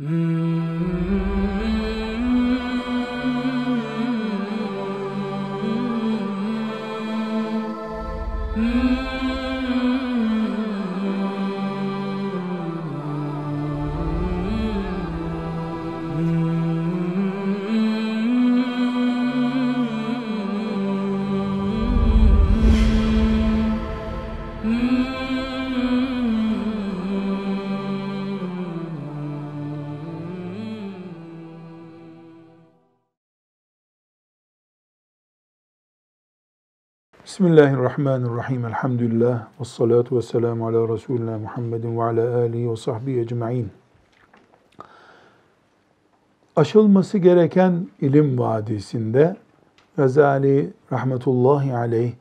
Mm-hmm. Bismillahirrahmanirrahim. Elhamdülillah. Ve salatu ve selamu ala Resulina Muhammedin ve ala alihi ve sahbihi ecma'in. Aşılması gereken ilim vadisinde Gazali rahmetullahi aleyh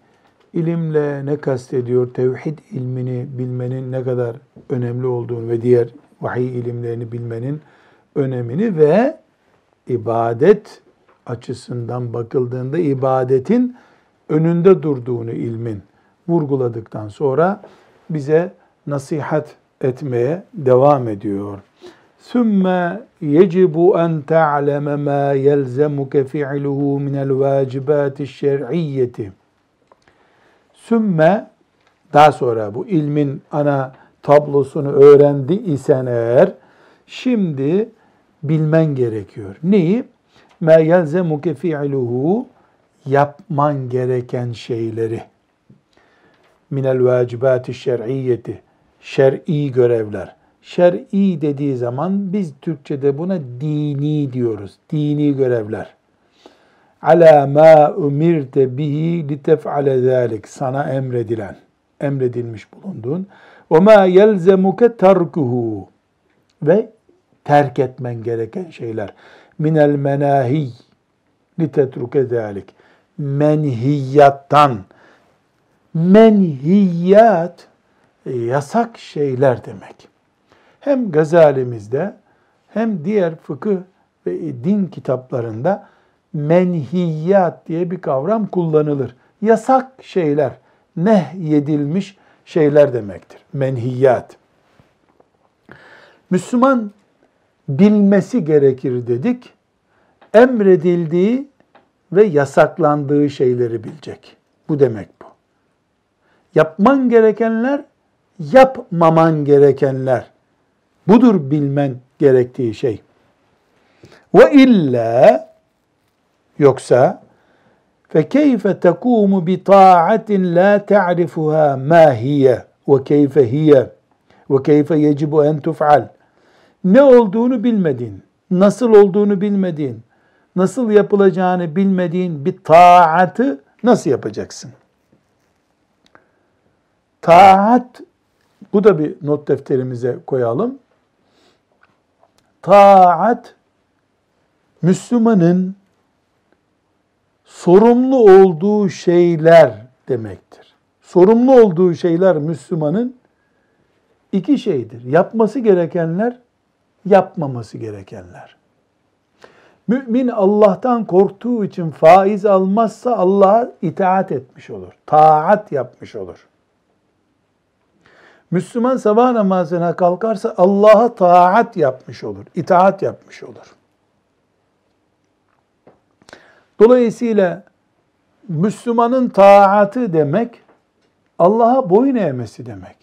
ilimle ne kastediyor, tevhid ilmini bilmenin ne kadar önemli olduğunu ve diğer vahiy ilimlerini bilmenin önemini ve ibadet açısından bakıldığında ibadetin önünde durduğunu ilmin vurguladıktan sonra bize nasihat etmeye devam ediyor. ثُمَّ يَجِبُ أَنْ تَعْلَمَ مَا يَلْزَمُكَ فِعْلُهُ مِنَ الْوَاجِبَاتِ الشَّرْعِيَّةِ Sümme daha sonra bu ilmin ana tablosunu öğrendi isen eğer şimdi bilmen gerekiyor. Neyi? مَا يَلْزَمُكَ فِعْلُهُ yapman gereken şeyleri minel vacibati şer'iyeti şer'i görevler. Şer'i dediği zaman biz Türkçe'de buna dini diyoruz. Dini görevler. Ala ma umirte bihi li tef'ale zalik. Sana emredilen, emredilmiş bulunduğun. Ve ma yelzemuke terkuhu. Ve terk etmen gereken şeyler. Minel menahi li tetruke zalik menhiyattan. Menhiyat yasak şeyler demek. Hem Gazalimizde hem diğer fıkıh ve din kitaplarında menhiyat diye bir kavram kullanılır. Yasak şeyler, nehyedilmiş şeyler demektir. Menhiyat. Müslüman bilmesi gerekir dedik. Emredildiği ve yasaklandığı şeyleri bilecek. Bu demek bu. Yapman gerekenler, yapmaman gerekenler. Budur bilmen gerektiği şey. Ve illa yoksa فكيف تقوم بطاعة لا تعرفها ما هي وكيف هي وكيف يجب أن تفعل ne olduğunu bilmediğin, nasıl olduğunu bilmediğin, nasıl yapılacağını bilmediğin bir taatı nasıl yapacaksın? Taat, bu da bir not defterimize koyalım. Taat, Müslümanın sorumlu olduğu şeyler demektir. Sorumlu olduğu şeyler Müslümanın iki şeydir. Yapması gerekenler, yapmaması gerekenler. Mümin Allah'tan korktuğu için faiz almazsa Allah'a itaat etmiş olur. Taat yapmış olur. Müslüman sabah namazına kalkarsa Allah'a taat yapmış olur. itaat yapmış olur. Dolayısıyla Müslümanın taatı demek Allah'a boyun eğmesi demek.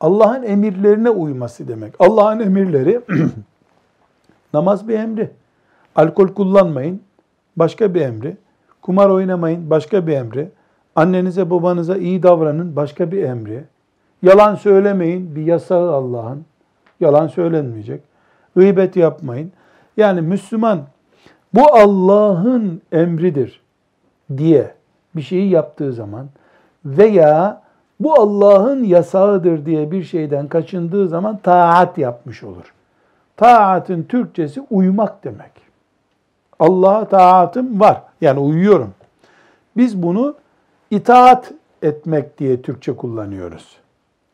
Allah'ın emirlerine uyması demek. Allah'ın emirleri namaz bir emri. Alkol kullanmayın, başka bir emri. Kumar oynamayın, başka bir emri. Annenize babanıza iyi davranın, başka bir emri. Yalan söylemeyin, bir yasağı Allah'ın. Yalan söylenmeyecek. Gıybet yapmayın. Yani Müslüman bu Allah'ın emridir diye bir şeyi yaptığı zaman veya bu Allah'ın yasağıdır diye bir şeyden kaçındığı zaman taat yapmış olur. Taatın Türkçesi uymak demek. Allah'a taatım var. Yani uyuyorum. Biz bunu itaat etmek diye Türkçe kullanıyoruz.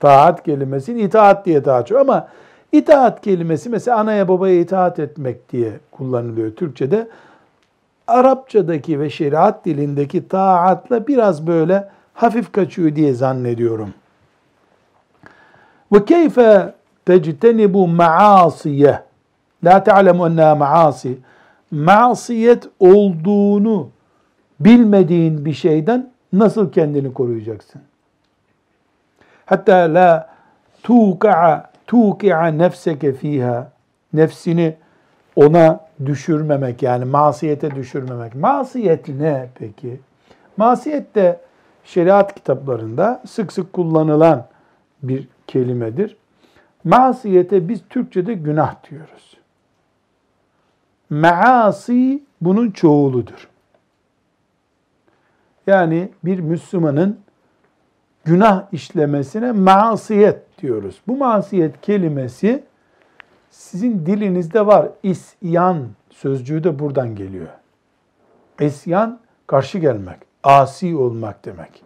Taat kelimesini itaat diye daha çok ama itaat kelimesi mesela anaya babaya itaat etmek diye kullanılıyor Türkçe'de. Arapçadaki ve şeriat dilindeki taatla biraz böyle hafif kaçıyor diye zannediyorum. Ve keyfe tectenibu maasiye la ta'lemu enneha maasi masiyet olduğunu bilmediğin bir şeyden nasıl kendini koruyacaksın? Hatta la tuqa'a tuqi'a nefseke fiha nefsini ona düşürmemek yani masiyete düşürmemek. Masiyet ne peki? Masiyet de şeriat kitaplarında sık sık kullanılan bir kelimedir. Masiyete biz Türkçe'de günah diyoruz. Maasi bunun çoğuludur. Yani bir Müslümanın günah işlemesine masiyet diyoruz. Bu masiyet kelimesi sizin dilinizde var. İsyan sözcüğü de buradan geliyor. İsyan karşı gelmek, asi olmak demek.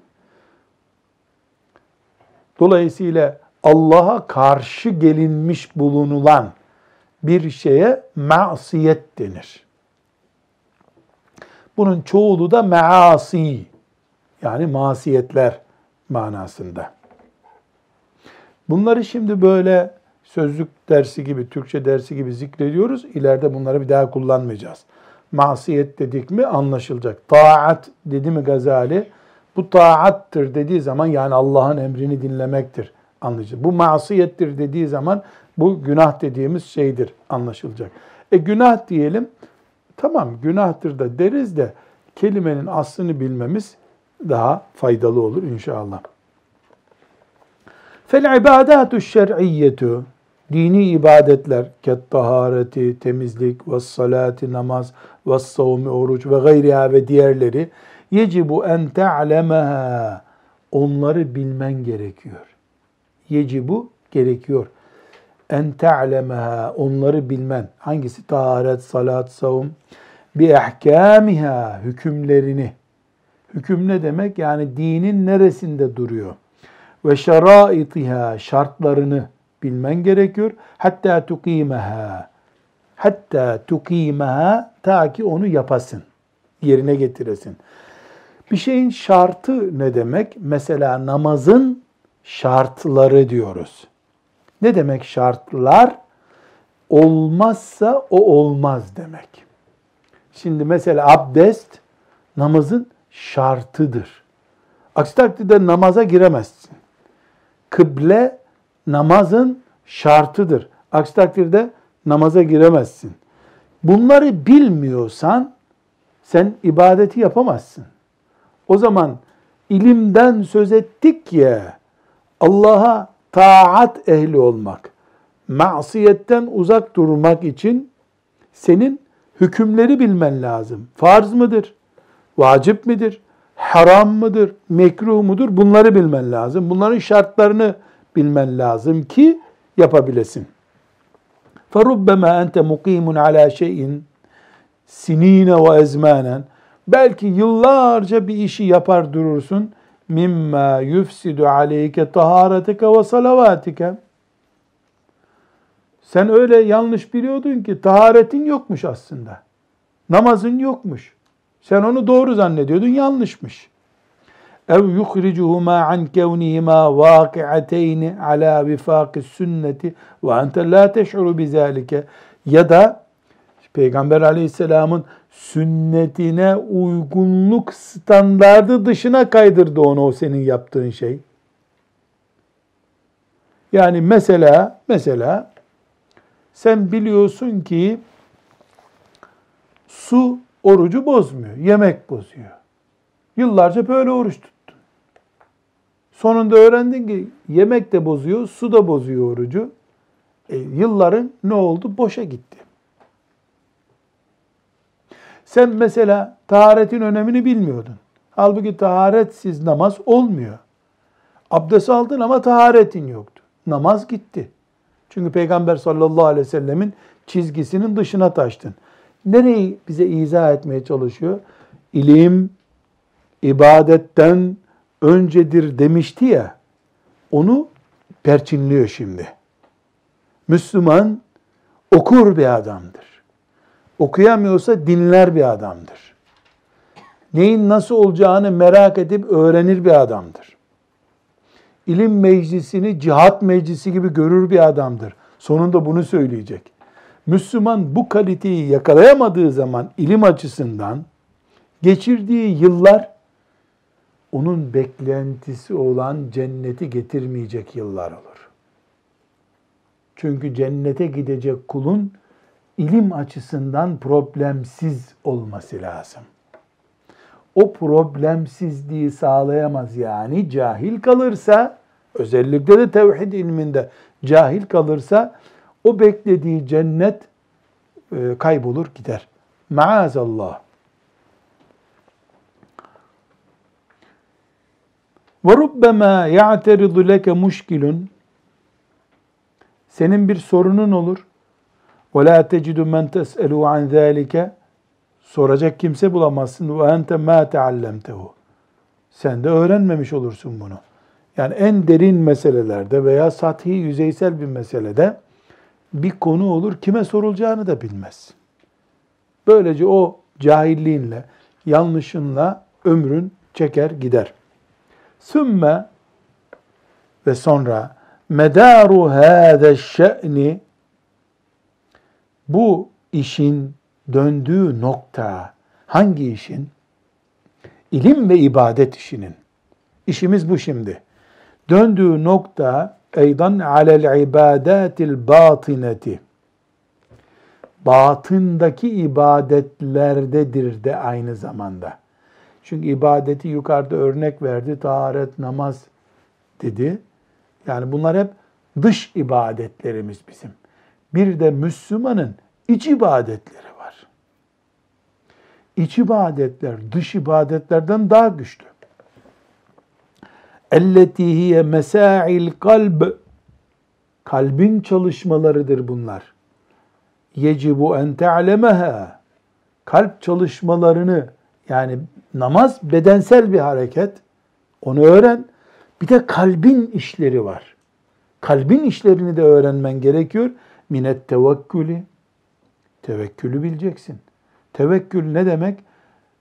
Dolayısıyla Allah'a karşı gelinmiş bulunulan bir şeye masiyet denir. Bunun çoğulu da maasi yani masiyetler manasında. Bunları şimdi böyle sözlük dersi gibi, Türkçe dersi gibi zikrediyoruz. İleride bunları bir daha kullanmayacağız. Masiyet dedik mi anlaşılacak. Taat dedi mi Gazali? Bu taattır dediği zaman yani Allah'ın emrini dinlemektir anlayacak. Bu masiyettir dediği zaman bu günah dediğimiz şeydir anlaşılacak. E günah diyelim. Tamam günahtır da deriz de kelimenin aslını bilmemiz daha faydalı olur inşallah. Fel ibadatu şer'iyyetu dini ibadetler ket tahareti, temizlik ve salati, namaz ve savmi, oruç ve gayriha ve diğerleri yecibu en te'lemeha onları bilmen gerekiyor. Yecibu gerekiyor. En te'lemeha onları bilmen. Hangisi? Taharet, salat, savun. Bi ahkamiha hükümlerini. Hüküm ne demek? Yani dinin neresinde duruyor? Ve şeraitiha şartlarını bilmen gerekiyor. Hatta tukimeha. Hatta tukimeha ta ki onu yapasın. Yerine getiresin. Bir şeyin şartı ne demek? Mesela namazın şartları diyoruz. Ne demek şartlar? Olmazsa o olmaz demek. Şimdi mesela abdest namazın şartıdır. Aksi takdirde namaza giremezsin. Kıble namazın şartıdır. Aksi takdirde namaza giremezsin. Bunları bilmiyorsan sen ibadeti yapamazsın. O zaman ilimden söz ettik ya Allah'a taat ehli olmak, masiyetten uzak durmak için senin hükümleri bilmen lazım. Farz mıdır? Vacip midir? Haram mıdır? Mekruh mudur? Bunları bilmen lazım. Bunların şartlarını bilmen lazım ki yapabilesin. فَرُبَّمَا أَنْتَ مُقِيمٌ عَلَى شَيْءٍ sinine ve ezmanen belki yıllarca bir işi yapar durursun Mimma yufsidu aleyke taharetike ve salavatike sen öyle yanlış biliyordun ki taharetin yokmuş aslında. Namazın yokmuş. Sen onu doğru zannediyordun, yanlışmış ev yukhricuhuma an kevnihima vaki'ateyni ala vifaki sünneti ve ente la teş'uru bizalike ya da Peygamber aleyhisselamın sünnetine uygunluk standardı dışına kaydırdı onu o senin yaptığın şey. Yani mesela mesela sen biliyorsun ki su orucu bozmuyor, yemek bozuyor. Yıllarca böyle oruç tut. Sonunda öğrendin ki yemek de bozuyor, su da bozuyor orucu. E, yılların ne oldu? Boşa gitti. Sen mesela taharetin önemini bilmiyordun. Halbuki taharetsiz namaz olmuyor. Abdest aldın ama taharetin yoktu. Namaz gitti. Çünkü Peygamber sallallahu aleyhi ve sellemin çizgisinin dışına taştın. Nereyi bize izah etmeye çalışıyor? İlim, ibadetten öncedir demişti ya, onu perçinliyor şimdi. Müslüman okur bir adamdır. Okuyamıyorsa dinler bir adamdır. Neyin nasıl olacağını merak edip öğrenir bir adamdır. ilim meclisini cihat meclisi gibi görür bir adamdır. Sonunda bunu söyleyecek. Müslüman bu kaliteyi yakalayamadığı zaman ilim açısından geçirdiği yıllar onun beklentisi olan cenneti getirmeyecek yıllar olur. Çünkü cennete gidecek kulun ilim açısından problemsiz olması lazım. O problemsizliği sağlayamaz yani cahil kalırsa özellikle de tevhid ilminde cahil kalırsa o beklediği cennet e, kaybolur gider. Maazallah. Ve rubbema ya'teridu leke muşkilun senin bir sorunun olur. La tecidu men tes'elu an zâlike soracak kimse bulamazsın. Ente ma teallemtehu. Sen de öğrenmemiş olursun bunu. Yani en derin meselelerde veya sathi yüzeysel bir meselede bir konu olur kime sorulacağını da bilmez. Böylece o cahilliğinle, yanlışınla ömrün çeker gider. Sümme ve sonra medaru hâze şe'ni bu işin döndüğü nokta hangi işin? İlim ve ibadet işinin. İşimiz bu şimdi. Döndüğü nokta eydan alel ibadatil batineti. Batındaki ibadetlerdedir de aynı zamanda. Çünkü ibadeti yukarıda örnek verdi. Taharet, namaz dedi. Yani bunlar hep dış ibadetlerimiz bizim. Bir de Müslümanın iç ibadetleri var. İç ibadetler dış ibadetlerden daha güçlü. Elleti hiye mesail kalb kalbin çalışmalarıdır bunlar. Yecibu en te'lemeha kalp çalışmalarını yani namaz bedensel bir hareket. Onu öğren. Bir de kalbin işleri var. Kalbin işlerini de öğrenmen gerekiyor. Minet tevekkülü. Tevekkülü bileceksin. Tevekkül ne demek?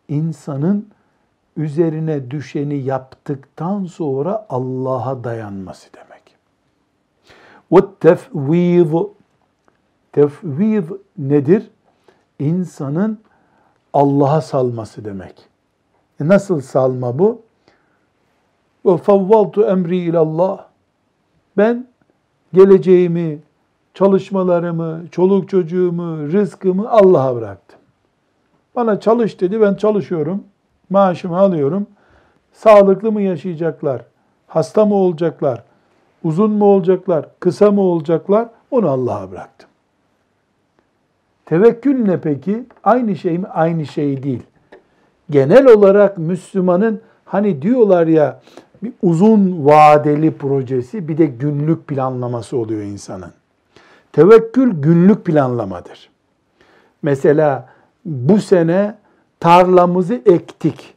İnsanın üzerine düşeni yaptıktan sonra Allah'a dayanması demek. Ve tefviz tefviz nedir? İnsanın Allah'a salması demek. E nasıl salma bu? Ve favvaltu emri ilallah. Ben geleceğimi, çalışmalarımı, çoluk çocuğumu, rızkımı Allah'a bıraktım. Bana çalış dedi, ben çalışıyorum, maaşımı alıyorum. Sağlıklı mı yaşayacaklar, hasta mı olacaklar, uzun mu olacaklar, kısa mı olacaklar, onu Allah'a bıraktım. Tevekkül ne peki? Aynı şey mi? Aynı şey değil. Genel olarak Müslümanın hani diyorlar ya bir uzun vadeli projesi bir de günlük planlaması oluyor insanın. Tevekkül günlük planlamadır. Mesela bu sene tarlamızı ektik.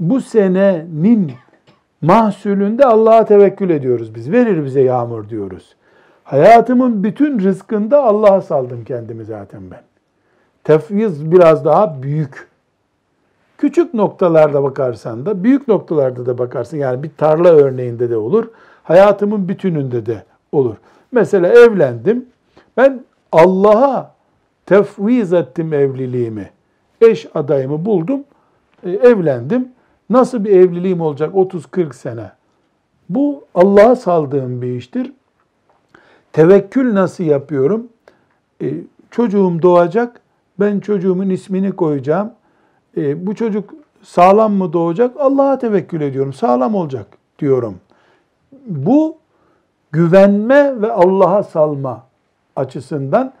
Bu senenin mahsulünde Allah'a tevekkül ediyoruz biz. Verir bize yağmur diyoruz. Hayatımın bütün rızkında Allah'a saldım kendimi zaten ben. Tefviz biraz daha büyük. Küçük noktalarda bakarsan da, büyük noktalarda da bakarsın. Yani bir tarla örneğinde de olur. Hayatımın bütününde de olur. Mesela evlendim. Ben Allah'a tefviz ettim evliliğimi. Eş adayımı buldum. E, evlendim. Nasıl bir evliliğim olacak 30-40 sene? Bu Allah'a saldığım bir iştir. Tevekkül nasıl yapıyorum? E, çocuğum doğacak. Ben çocuğumun ismini koyacağım. E, bu çocuk sağlam mı doğacak? Allah'a tevekkül ediyorum. Sağlam olacak diyorum. Bu güvenme ve Allah'a salma açısından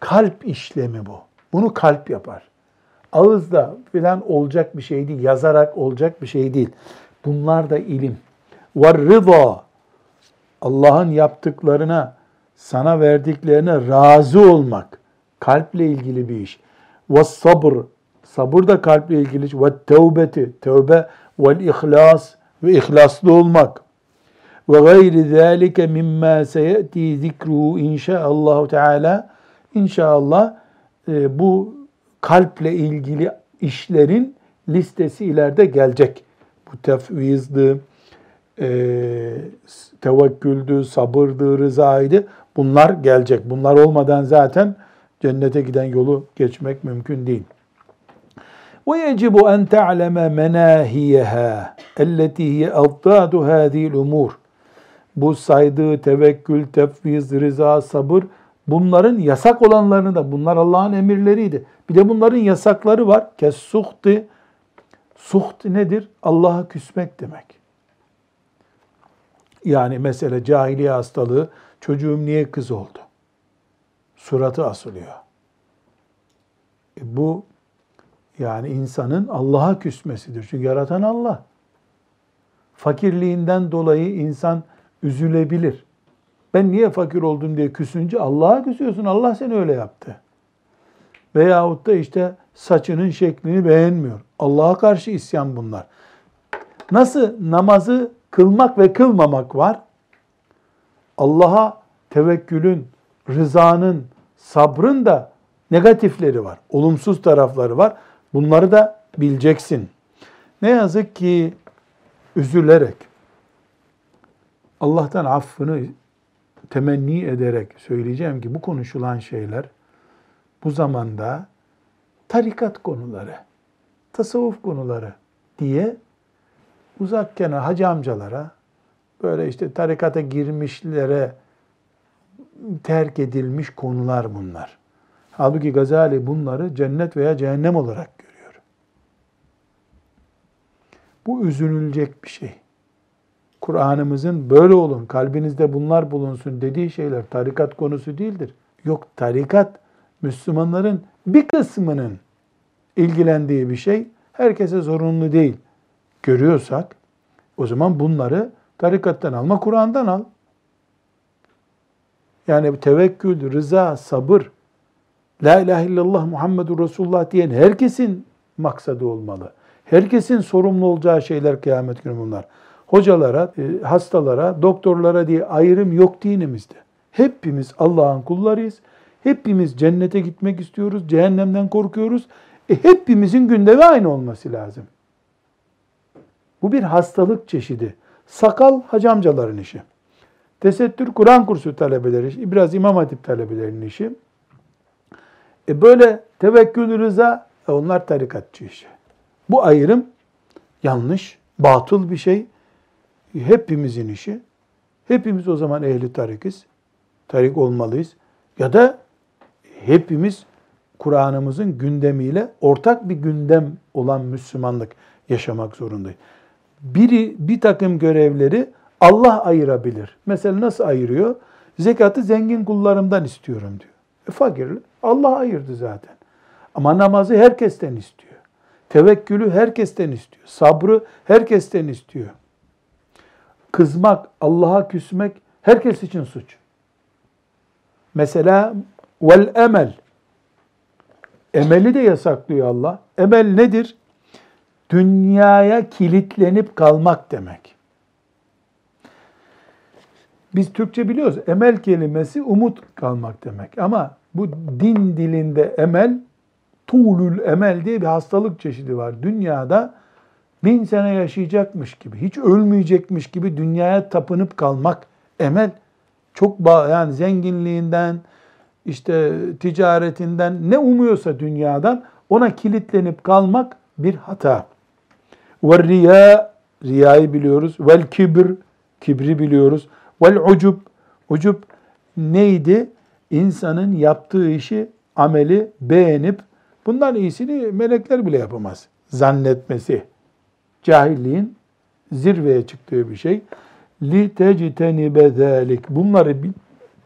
kalp işlemi bu. Bunu kalp yapar. Ağızda filan olacak bir şey değil, yazarak olacak bir şey değil. Bunlar da ilim. Var rıza. Allah'ın yaptıklarına, sana verdiklerine razı olmak. Kalple ilgili bir iş. Ve sabır. Sabır da kalple ilgili. Ve tevbeti. Tevbe ihlas ve ihlaslı olmak ve gayri zalike mimma seyati zikruhu inşaallah Teala inşallah e, bu kalple ilgili işlerin listesi ileride gelecek. Bu tefvizdi, e, tevekküldü, sabırdı, rızaydı. Bunlar gelecek. Bunlar olmadan zaten cennete giden yolu geçmek mümkün değil. ويجب أن تعلم مناهيها التي هي أضداد هذه الأمور bu saydığı tevekkül, tefviz, rıza, sabır bunların yasak olanlarını da bunlar Allah'ın emirleriydi. Bir de bunların yasakları var. Kes suhti. Suht nedir? Allah'a küsmek demek. Yani mesela cahiliye hastalığı çocuğum niye kız oldu? Suratı asılıyor. E bu yani insanın Allah'a küsmesidir. Çünkü yaratan Allah. Fakirliğinden dolayı insan üzülebilir. Ben niye fakir oldum diye küsünce Allah'a küsüyorsun. Allah seni öyle yaptı. Veyahut da işte saçının şeklini beğenmiyor. Allah'a karşı isyan bunlar. Nasıl namazı kılmak ve kılmamak var? Allah'a tevekkülün, rızanın, sabrın da negatifleri var. Olumsuz tarafları var. Bunları da bileceksin. Ne yazık ki üzülerek, Allah'tan affını temenni ederek söyleyeceğim ki bu konuşulan şeyler bu zamanda tarikat konuları, tasavvuf konuları diye uzak kenar hacı amcalara, böyle işte tarikata girmişlere terk edilmiş konular bunlar. Halbuki Gazali bunları cennet veya cehennem olarak görüyor. Bu üzünülecek bir şey. Kur'an'ımızın böyle olun, kalbinizde bunlar bulunsun dediği şeyler tarikat konusu değildir. Yok tarikat Müslümanların bir kısmının ilgilendiği bir şey herkese zorunlu değil. Görüyorsak o zaman bunları tarikattan alma, Kur'an'dan al. Yani tevekkül, rıza, sabır, La ilahe illallah Muhammedur Resulullah diyen herkesin maksadı olmalı. Herkesin sorumlu olacağı şeyler kıyamet günü bunlar. Hocalara, e, hastalara, doktorlara diye ayrım yok dinimizde. Hepimiz Allah'ın kullarıyız. Hepimiz cennete gitmek istiyoruz, cehennemden korkuyoruz. E, hepimizin gündemi aynı olması lazım. Bu bir hastalık çeşidi. Sakal hacamcaların işi. Tesettür Kur'an kursu talebeleri, biraz İmam Hatip talebelerinin işi. E böyle tevekkül rıza e onlar tarikatçı işi. Bu ayrım yanlış, batıl bir şey. Hepimizin işi. Hepimiz o zaman ehli tarikiz. Tarik olmalıyız. Ya da hepimiz Kur'an'ımızın gündemiyle ortak bir gündem olan Müslümanlık yaşamak zorundayız. Biri bir takım görevleri Allah ayırabilir. Mesela nasıl ayırıyor? Zekatı zengin kullarımdan istiyorum diyor. E fakirlik Allah ayırdı zaten. Ama namazı herkesten istiyor. Tevekkülü herkesten istiyor. Sabrı herkesten istiyor. Kızmak, Allah'a küsmek herkes için suç. Mesela vel emel. Emeli de yasaklıyor Allah. Emel nedir? Dünyaya kilitlenip kalmak demek. Biz Türkçe biliyoruz. Emel kelimesi umut kalmak demek. Ama bu din dilinde emel, tuğlül emel diye bir hastalık çeşidi var. Dünyada bin sene yaşayacakmış gibi, hiç ölmeyecekmiş gibi dünyaya tapınıp kalmak emel. Çok yani zenginliğinden, işte ticaretinden ne umuyorsa dünyadan ona kilitlenip kalmak bir hata. Ve riya, riyayı biliyoruz. Vel kibir, kibri biliyoruz. Vel ucub, ucub neydi? İnsanın yaptığı işi, ameli beğenip bundan iyisini melekler bile yapamaz. Zannetmesi. Cahilliğin zirveye çıktığı bir şey. Li tectenibe zalik. Bunları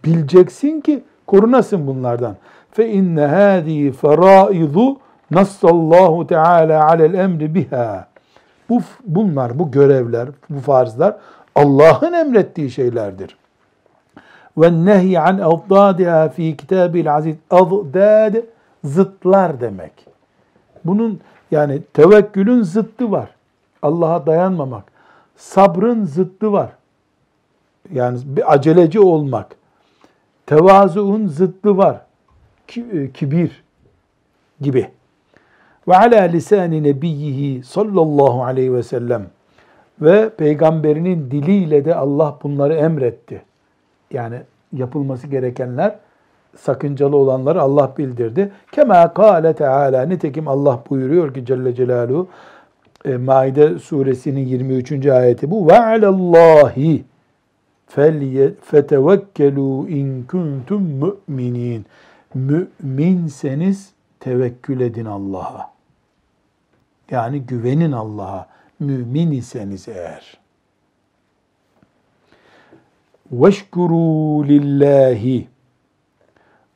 bileceksin ki korunasın bunlardan. Fe inne hadi faraizu nassallahu teala alel emri biha. Bu bunlar, bu görevler, bu farzlar Allah'ın emrettiği şeylerdir. Ve nehy an avdadiha fi kitabil aziz. Avdad zıtlar demek. Bunun yani tevekkülün zıttı var. Allah'a dayanmamak. Sabrın zıttı var. Yani bir aceleci olmak. Tevazuun zıttı var. E, kibir gibi. Ve ala lisani nebiyyihi sallallahu aleyhi ve sellem ve peygamberinin diliyle de Allah bunları emretti. Yani yapılması gerekenler sakıncalı olanları Allah bildirdi. Kema kâle teâlâ. Nitekim Allah buyuruyor ki Celle Celaluhu e, Maide suresinin 23. ayeti bu. Ve alallâhi fetevekkelu in kuntum mu'minin. Müminseniz tevekkül edin Allah'a. Yani güvenin Allah'a. Mümin iseniz eğer. Veşkuru lillahi.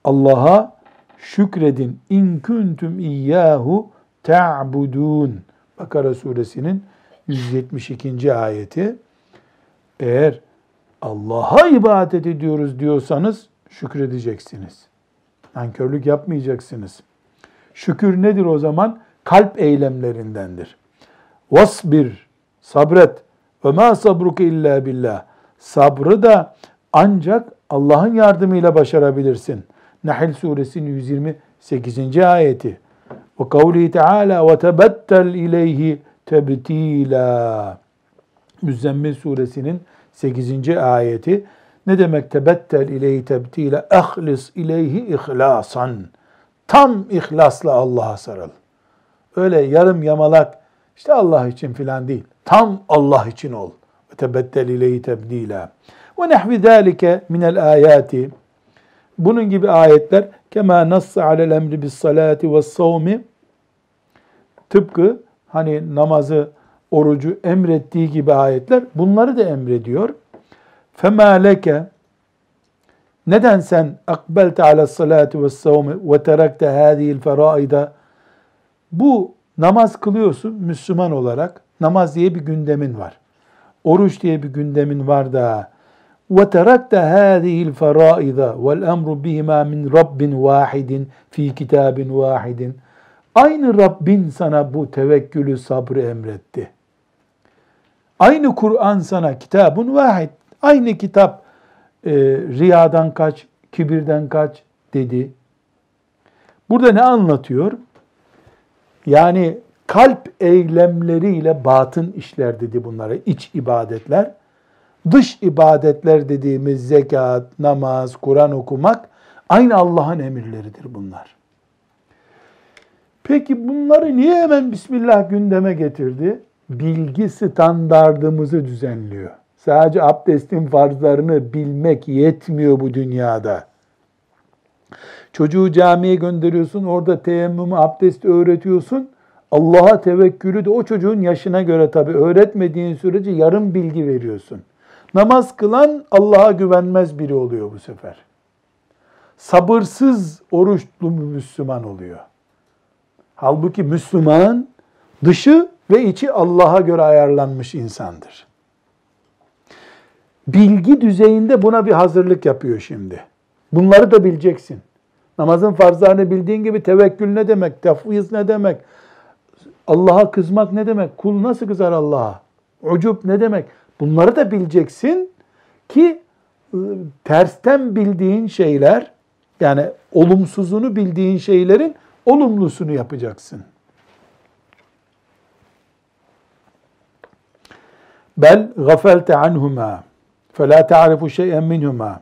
Allah'a şükredin. İn kuntum iyyahu ta'budun. Bakara suresinin 172. ayeti. Eğer Allah'a ibadet ediyoruz diyorsanız şükredeceksiniz. Nankörlük yapmayacaksınız. Şükür nedir o zaman? Kalp eylemlerindendir. Vasbir, sabret. Ve ma sabruke illa billah. Sabrı da ancak Allah'ın yardımıyla başarabilirsin. Nahl suresinin 128. ayeti. Ve kavlihi teala ve tebettel ileyhi tebtila. Müzzemmil suresinin 8. ayeti. Ne demek tebettel ileyhi tebtila? Ehlis ileyhi ihlasan. Tam ihlasla Allah'a sarıl. Öyle yarım yamalak işte Allah için filan değil. Tam Allah için ol. Ve tebettel ileyhi tebdila. Ve nehvi zâlike minel ayati. Bunun gibi ayetler kema nassa alel emri bis salati ve savmi tıpkı hani namazı, orucu emrettiği gibi ayetler bunları da emrediyor. Fema leke neden sen akbelte ala salati ve savmi ve terakte hâzihil feraida bu namaz kılıyorsun Müslüman olarak namaz diye bir gündemin var. Oruç diye bir gündemin var da وتركت هذه الفرائض والأمر بهما من رب واحد في kitabin vahidin. Aynı Rabbin sana bu tevekkülü, sabrı emretti. Aynı Kur'an sana kitabun vahid. Aynı kitap e, riyadan kaç, kibirden kaç dedi. Burada ne anlatıyor? Yani kalp eylemleriyle batın işler dedi bunlara, iç ibadetler. Dış ibadetler dediğimiz zekat, namaz, Kur'an okumak aynı Allah'ın emirleridir bunlar. Peki bunları niye hemen Bismillah gündeme getirdi? Bilgi standardımızı düzenliyor. Sadece abdestin farzlarını bilmek yetmiyor bu dünyada. Çocuğu camiye gönderiyorsun, orada teyemmümü, abdest öğretiyorsun. Allah'a tevekkülü de o çocuğun yaşına göre tabii öğretmediğin sürece yarım bilgi veriyorsun. Namaz kılan Allah'a güvenmez biri oluyor bu sefer. Sabırsız oruçlu Müslüman oluyor. Halbuki Müslüman dışı ve içi Allah'a göre ayarlanmış insandır. Bilgi düzeyinde buna bir hazırlık yapıyor şimdi. Bunları da bileceksin. Namazın farzlarını bildiğin gibi tevekkül ne demek, tefviz ne demek, Allah'a kızmak ne demek, kul nasıl kızar Allah'a, ucup ne demek, Bunları da bileceksin ki ıı, tersten bildiğin şeyler yani olumsuzunu bildiğin şeylerin olumlusunu yapacaksın. Bel gafelte anhuma fela ta'rifu şey'en minhuma.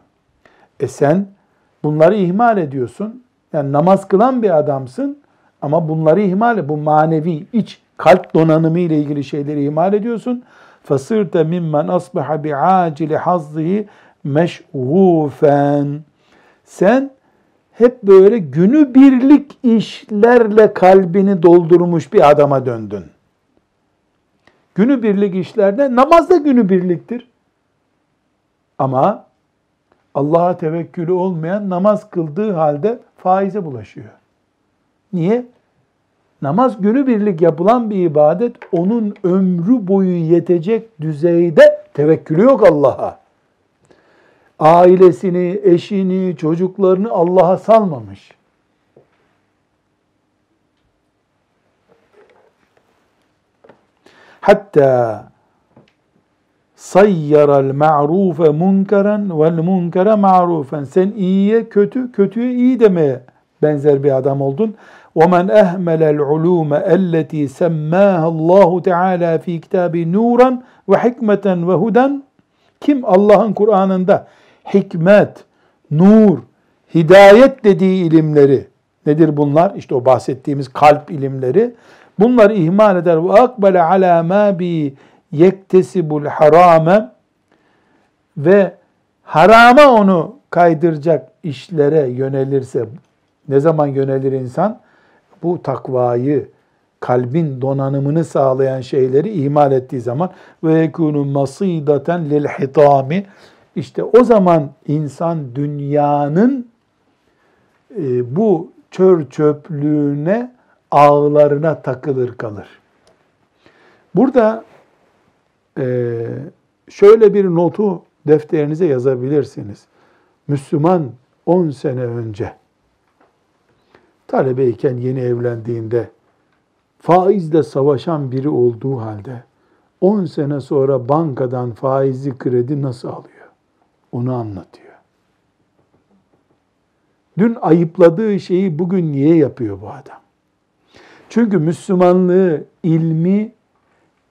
E sen bunları ihmal ediyorsun. Yani namaz kılan bir adamsın ama bunları ihmal bu manevi iç kalp donanımı ile ilgili şeyleri ihmal ediyorsun. فَصِرْتَ مِمَّنْ أَصْبَحَ بِعَاجِلِ حَظِّهِ meşgufen. Sen hep böyle günü birlik işlerle kalbini doldurmuş bir adama döndün. Günü birlik işlerde namaz da günü birliktir. Ama Allah'a tevekkülü olmayan namaz kıldığı halde faize bulaşıyor. Niye? Namaz günü birlik yapılan bir ibadet onun ömrü boyu yetecek düzeyde tevekkülü yok Allah'a. Ailesini, eşini, çocuklarını Allah'a salmamış. Hatta sayyaral ma'rufe munkeren vel munkere ma'rufen. Sen iyiye kötü, kötüye iyi demeye benzer bir adam oldun. وَمَنْ أَهْمَلَ الْعُلُومَ اَلَّتِي سَمَّاهَا اللّٰهُ تَعَالَى ف۪ي كِتَابِ نُورًا ve hikmeten ve huden kim Allah'ın Kur'an'ında hikmet, nur, hidayet dediği ilimleri nedir bunlar? İşte o bahsettiğimiz kalp ilimleri. Bunları ihmal eder ve akbele ala ma bi yektesibul harame ve harama onu kaydıracak işlere yönelirse ne zaman yönelir insan? Bu takvayı, kalbin donanımını sağlayan şeyleri ihmal ettiği zaman ve yekunu masidaten lil hitami işte o zaman insan dünyanın e, bu çör çöplüğüne ağlarına takılır kalır. Burada e, şöyle bir notu defterinize yazabilirsiniz. Müslüman 10 sene önce talebeyken yeni evlendiğinde faizle savaşan biri olduğu halde 10 sene sonra bankadan faizli kredi nasıl alıyor? Onu anlatıyor. Dün ayıpladığı şeyi bugün niye yapıyor bu adam? Çünkü Müslümanlığı, ilmi,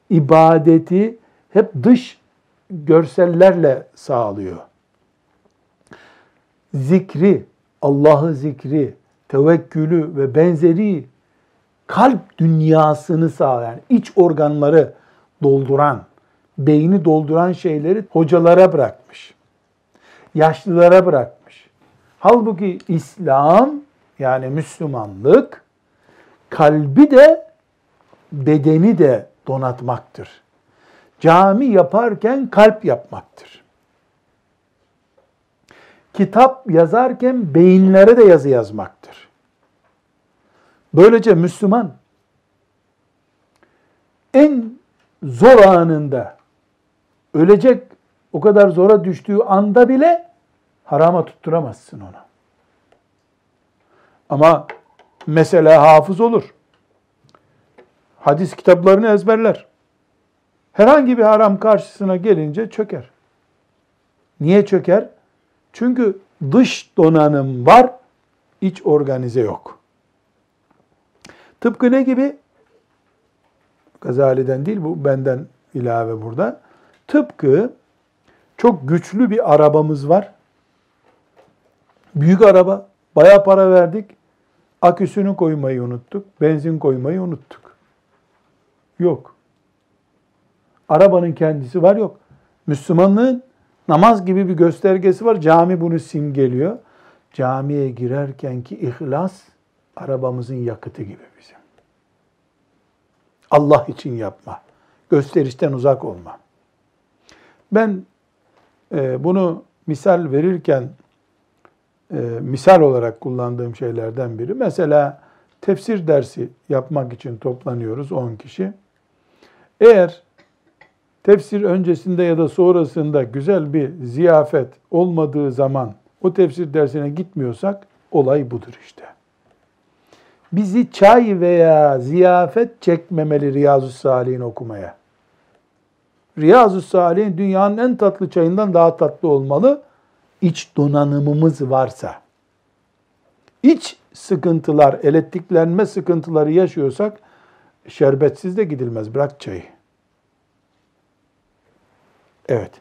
ibadeti hep dış görsellerle sağlıyor. Zikri, Allah'ı zikri, tevekkülü ve benzeri kalp dünyasını sağlayan, iç organları dolduran, beyni dolduran şeyleri hocalara bırakmış. Yaşlılara bırakmış. Halbuki İslam yani Müslümanlık kalbi de bedeni de donatmaktır. Cami yaparken kalp yapmaktır. Kitap yazarken beyinlere de yazı yazmaktır. Böylece Müslüman en zor anında ölecek o kadar zora düştüğü anda bile harama tutturamazsın ona. Ama mesela hafız olur. Hadis kitaplarını ezberler. Herhangi bir haram karşısına gelince çöker. Niye çöker? Çünkü dış donanım var, iç organize yok. Tıpkı ne gibi? Gazali'den değil bu benden ilave burada. Tıpkı çok güçlü bir arabamız var. Büyük araba, bayağı para verdik. Aküsünü koymayı unuttuk, benzin koymayı unuttuk. Yok. Arabanın kendisi var yok. Müslümanlığın namaz gibi bir göstergesi var. Cami bunu simgeliyor. Camiye girerken ki ihlas arabamızın yakıtı gibi bizim. Allah için yapma. Gösterişten uzak olma. Ben e, bunu misal verirken e, misal olarak kullandığım şeylerden biri. Mesela tefsir dersi yapmak için toplanıyoruz 10 kişi. Eğer tefsir öncesinde ya da sonrasında güzel bir ziyafet olmadığı zaman o tefsir dersine gitmiyorsak olay budur işte. Bizi çay veya ziyafet çekmemeli Riyazu Salih'in okumaya. Riyazu Salih'in dünyanın en tatlı çayından daha tatlı olmalı. İç donanımımız varsa. İç sıkıntılar, elektriklenme sıkıntıları yaşıyorsak şerbetsiz de gidilmez. Bırak çayı. Evet.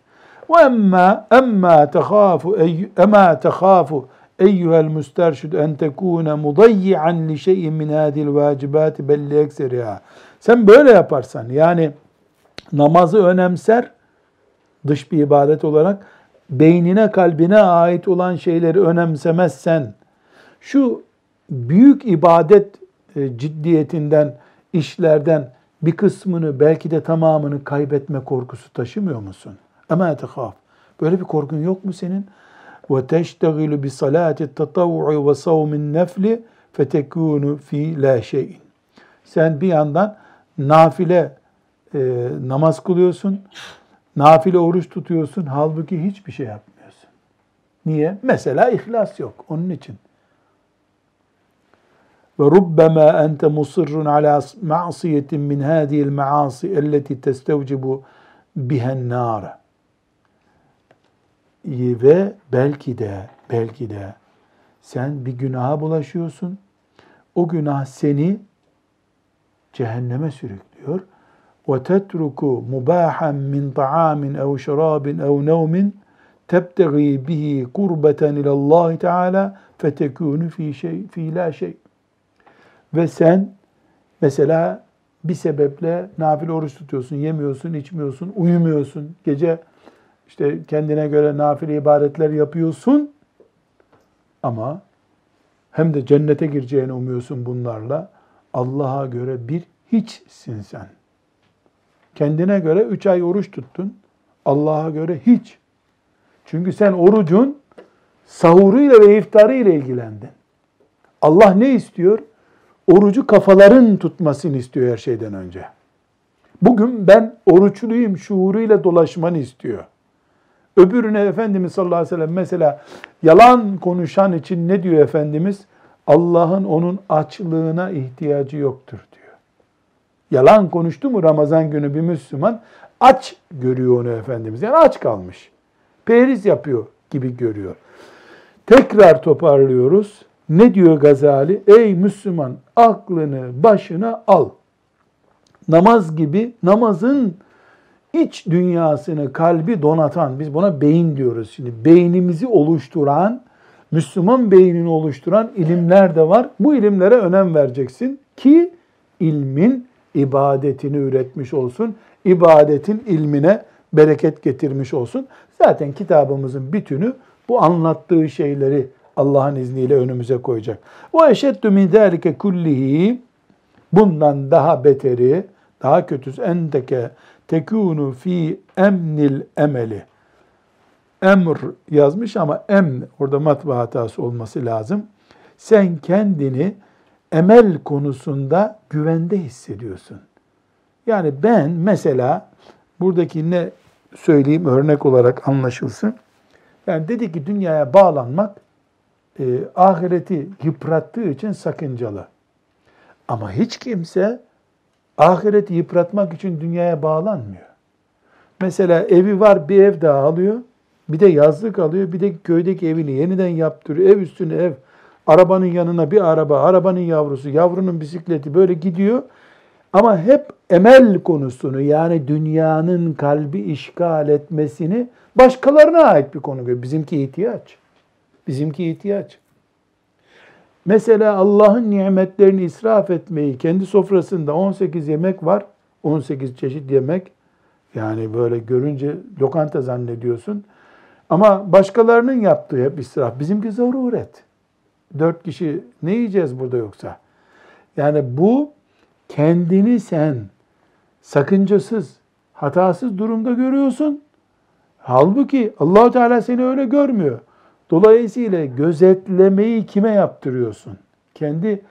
Ve emma emma tehafu emma tehafu eyyuhel müsterşid en tekune mudayyi'an li şey'in min hadil vacibati belli ekseriha. Sen böyle yaparsan yani namazı önemser dış bir ibadet olarak beynine kalbine ait olan şeyleri önemsemezsen şu büyük ibadet e, ciddiyetinden işlerden bir kısmını belki de tamamını kaybetme korkusu taşımıyor musun? Ama tehaf. Böyle bir korkun yok mu senin? Ve teştegilu bi salati tatavvu'i ve savmin nefli fetekunu fi la şeyin. Sen bir yandan nafile e, namaz kılıyorsun, nafile oruç tutuyorsun, halbuki hiçbir şey yapmıyorsun. Niye? Mesela ihlas yok, onun için. Ve rubbema ente musirrun ala ma'siyetin min hadihi'l maasi elleti testevcibu bihen nara Ve belki de belki de sen bir günaha bulaşıyorsun. O günah seni cehenneme sürüklüyor. وَتَتْرُكُ مُبَاحًا مِنْ طَعَامٍ اَوْ شَرَابٍ اَوْ نَوْمٍ تَبْتَغِي بِهِ قُرْبَةً اِلَى اللّٰهِ تَعَالَى فَتَكُونُ ف۪ي, şey, fî لَا şey. Ve sen mesela bir sebeple nafile oruç tutuyorsun, yemiyorsun, içmiyorsun, uyumuyorsun. Gece işte kendine göre nafile ibadetler yapıyorsun ama hem de cennete gireceğini umuyorsun bunlarla. Allah'a göre bir hiçsin sen. Kendine göre üç ay oruç tuttun. Allah'a göre hiç. Çünkü sen orucun sahuruyla ve iftarıyla ilgilendin. Allah ne istiyor? Orucu kafaların tutmasını istiyor her şeyden önce. Bugün ben oruçluyum şuuruyla dolaşmanı istiyor. Öbürüne Efendimiz sallallahu aleyhi ve sellem mesela yalan konuşan için ne diyor Efendimiz? Allah'ın onun açlığına ihtiyacı yoktur diyor. Yalan konuştu mu Ramazan günü bir Müslüman aç görüyor onu Efendimiz. Yani aç kalmış. Periz yapıyor gibi görüyor. Tekrar toparlıyoruz. Ne diyor Gazali? Ey Müslüman aklını başına al. Namaz gibi namazın iç dünyasını, kalbi donatan, biz buna beyin diyoruz şimdi. Beynimizi oluşturan, Müslüman beynini oluşturan ilimler de var. Bu ilimlere önem vereceksin ki ilmin ibadetini üretmiş olsun. İbadetin ilmine bereket getirmiş olsun. Zaten kitabımızın bütünü bu anlattığı şeyleri Allah'ın izniyle önümüze koyacak. O eşeddü min kullihi bundan daha beteri, daha kötüsü endeke tekunu fi emnil emeli. Emr yazmış ama emn orada matbaa hatası olması lazım. Sen kendini emel konusunda güvende hissediyorsun. Yani ben mesela buradaki ne söyleyeyim örnek olarak anlaşılsın. Yani dedi ki dünyaya bağlanmak e, ahireti yıprattığı için sakıncalı. Ama hiç kimse ahireti yıpratmak için dünyaya bağlanmıyor. Mesela evi var bir ev daha alıyor. Bir de yazlık alıyor. Bir de köydeki evini yeniden yaptırıyor. Ev üstüne ev. Arabanın yanına bir araba, arabanın yavrusu, yavrunun bisikleti böyle gidiyor. Ama hep emel konusunu yani dünyanın kalbi işgal etmesini başkalarına ait bir konu görüyor. Bizimki ihtiyaç. Bizimki ihtiyaç. Mesela Allah'ın nimetlerini israf etmeyi, kendi sofrasında 18 yemek var, 18 çeşit yemek. Yani böyle görünce lokanta zannediyorsun. Ama başkalarının yaptığı hep israf. Bizimki zaruret. Dört kişi ne yiyeceğiz burada yoksa? Yani bu kendini sen sakıncasız, hatasız durumda görüyorsun. Halbuki Allahu Teala seni öyle görmüyor. Dolayısıyla gözetlemeyi kime yaptırıyorsun? Kendi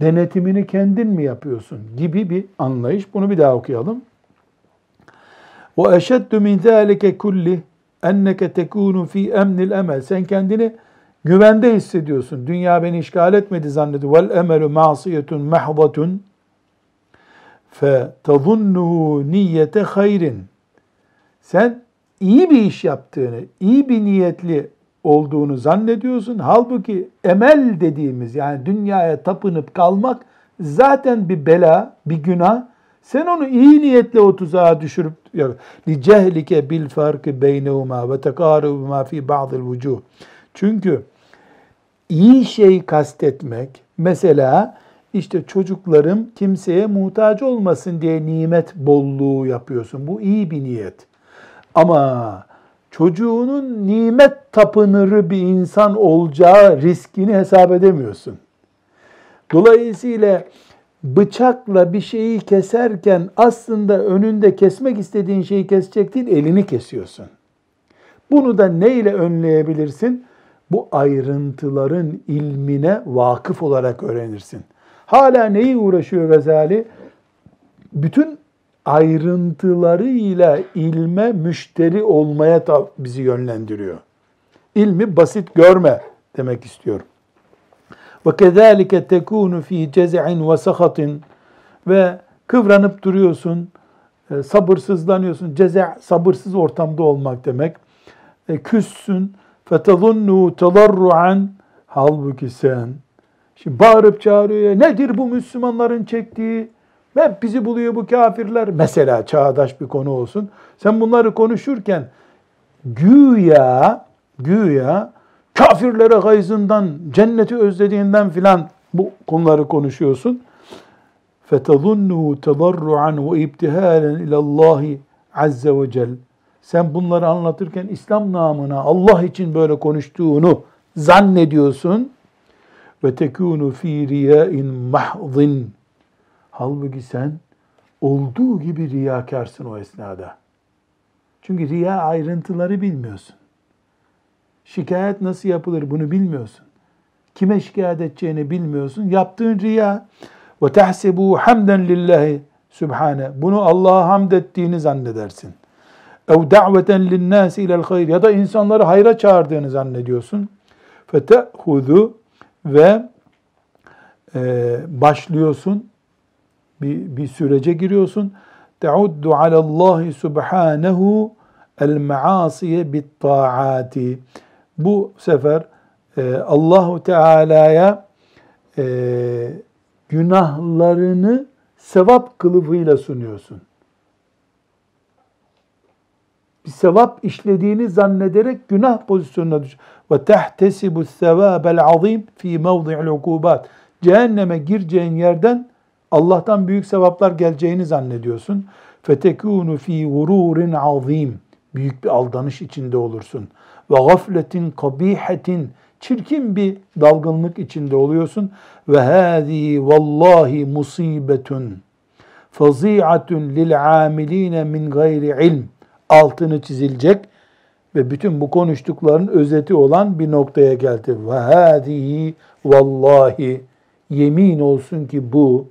denetimini kendin mi yapıyorsun? Gibi bir anlayış. Bunu bir daha okuyalım. Ve eşeddu min zâlike kulli enneke tekûnu fî emnil emel. Sen kendini güvende hissediyorsun. Dünya beni işgal etmedi zanneди. Vel emelu ma'siyetun mehdatun fe tazunnuhu niyete hayrin. Sen iyi bir iş yaptığını, iyi bir niyetli olduğunu zannediyorsun. Halbuki emel dediğimiz yani dünyaya tapınıp kalmak zaten bir bela, bir günah. Sen onu iyi niyetle o tuzağa düşürüp li cehlike bil farkı beynehuma ve tekarubuma fi ba'dil vücuh. Çünkü iyi şey kastetmek mesela işte çocuklarım kimseye muhtaç olmasın diye nimet bolluğu yapıyorsun. Bu iyi bir niyet. Ama çocuğunun nimet tapınırı bir insan olacağı riskini hesap edemiyorsun. Dolayısıyla bıçakla bir şeyi keserken aslında önünde kesmek istediğin şeyi kesecek değil, elini kesiyorsun. Bunu da neyle önleyebilirsin? Bu ayrıntıların ilmine vakıf olarak öğrenirsin. Hala neyi uğraşıyor Gazali? Bütün ayrıntılarıyla ilme müşteri olmaya bizi yönlendiriyor. İlmi basit görme demek istiyorum. Ve kezalike tekunu fi cez'in ve sahatin ve kıvranıp duruyorsun, e, sabırsızlanıyorsun. Ceze sabırsız ortamda olmak demek. E, küssün fetazunnu tadarruan halbuki sen şimdi bağırıp çağırıyor ya nedir bu Müslümanların çektiği Hep bizi buluyor bu kafirler. Mesela çağdaş bir konu olsun. Sen bunları konuşurken güya güya kafirlere gayzından, cenneti özlediğinden filan bu konuları konuşuyorsun. فَتَظُنُّهُ تَضَرُّعًا وَاِبْتِهَالًا اِلَى اللّٰهِ عَزَّ وَجَلَّ Sen bunları anlatırken İslam namına Allah için böyle konuştuğunu zannediyorsun. Ve tekunu fi riyain mahdin. Halbuki sen olduğu gibi riyakarsın o esnada. Çünkü riya ayrıntıları bilmiyorsun. Şikayet nasıl yapılır bunu bilmiyorsun. Kime şikayet edeceğini bilmiyorsun. Yaptığın riya ve tahsebu hamden lillahi subhane. Bunu Allah'a hamd ettiğini zannedersin. Ev da'veten linnâs ilel hayr ya da insanları hayra çağırdığını zannediyorsun. Fetehuzu ve e, başlıyorsun. Bir, bir sürece giriyorsun. Teuddu alallahi subhanehu el maasiye bit taati. Bu sefer e, Allahu Teala'ya e, günahlarını sevap kılıfıyla sunuyorsun. Bir sevap işlediğini zannederek günah pozisyonuna düş. Ve tehtesibu sevabel azim fi mevdi'il ukubat. Cehenneme gireceğin yerden Allah'tan büyük sevaplar geleceğini zannediyorsun. Fetekunu fi gururin azim. Büyük bir aldanış içinde olursun. Ve gafletin kabihetin çirkin bir dalgınlık içinde oluyorsun. Ve hâzî vallahi musibetun fazi'atun lil amiline min gayri ilm. Altını çizilecek ve bütün bu konuştukların özeti olan bir noktaya geldi. Ve hâzî vallahi yemin olsun ki bu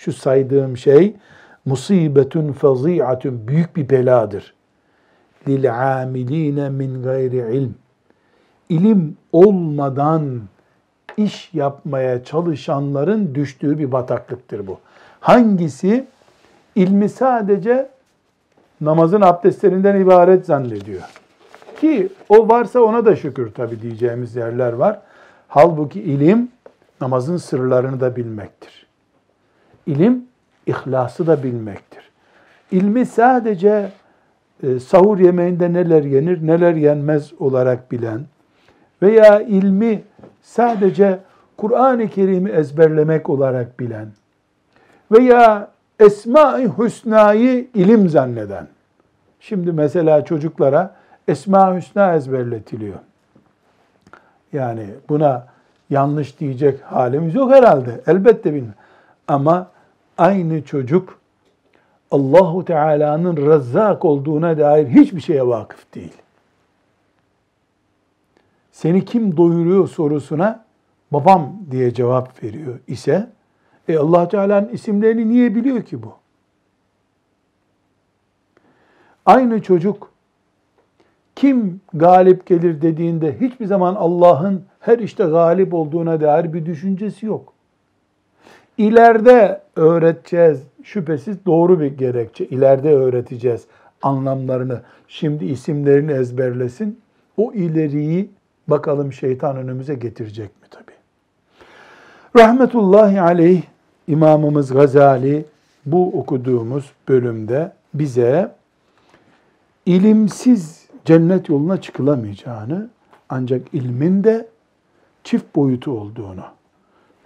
şu saydığım şey musibetun fazi'atun büyük bir beladır. Lil amiline min gayri ilm ilim olmadan iş yapmaya çalışanların düştüğü bir bataklıktır bu. Hangisi ilmi sadece namazın abdestlerinden ibaret zannediyor. Ki o varsa ona da şükür tabi diyeceğimiz yerler var. Halbuki ilim namazın sırlarını da bilmektir. İlim ihlası da bilmektir. İlmi sadece e, sahur yemeğinde neler yenir, neler yenmez olarak bilen, veya ilmi sadece Kur'an-ı Kerim'i ezberlemek olarak bilen veya Esma-i Hüsna'yı ilim zanneden. Şimdi mesela çocuklara Esma-i Hüsna ezberletiliyor. Yani buna yanlış diyecek halimiz yok herhalde. Elbette bilmem. Ama aynı çocuk Allahu Teala'nın Rezzak olduğuna dair hiçbir şeye vakıf değil seni kim doyuruyor sorusuna babam diye cevap veriyor ise e Allah Teala'nın isimlerini niye biliyor ki bu? Aynı çocuk kim galip gelir dediğinde hiçbir zaman Allah'ın her işte galip olduğuna dair bir düşüncesi yok. İleride öğreteceğiz şüphesiz doğru bir gerekçe. İleride öğreteceğiz anlamlarını. Şimdi isimlerini ezberlesin. O ileriyi Bakalım şeytan önümüze getirecek mi tabi. Rahmetullahi aleyh İmamımız Gazali bu okuduğumuz bölümde bize ilimsiz cennet yoluna çıkılamayacağını ancak ilmin de çift boyutu olduğunu,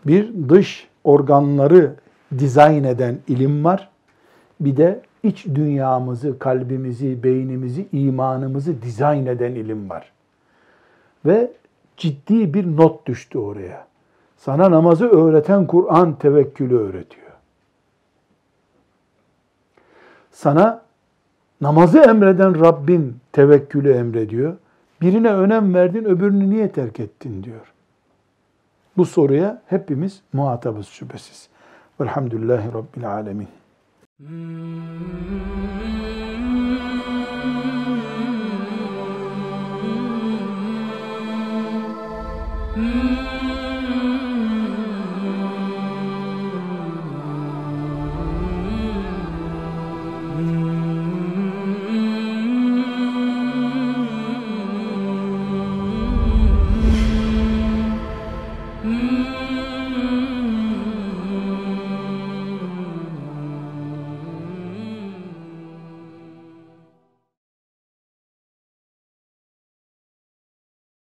bir dış organları dizayn eden ilim var, bir de iç dünyamızı, kalbimizi, beynimizi, imanımızı dizayn eden ilim var. Ve ciddi bir not düştü oraya. Sana namazı öğreten Kur'an tevekkülü öğretiyor. Sana namazı emreden Rabbin tevekkülü emrediyor. Birine önem verdin, öbürünü niye terk ettin diyor. Bu soruya hepimiz muhatabız şüphesiz. Velhamdülillahi Rabbil Alemin. Mm-hmm.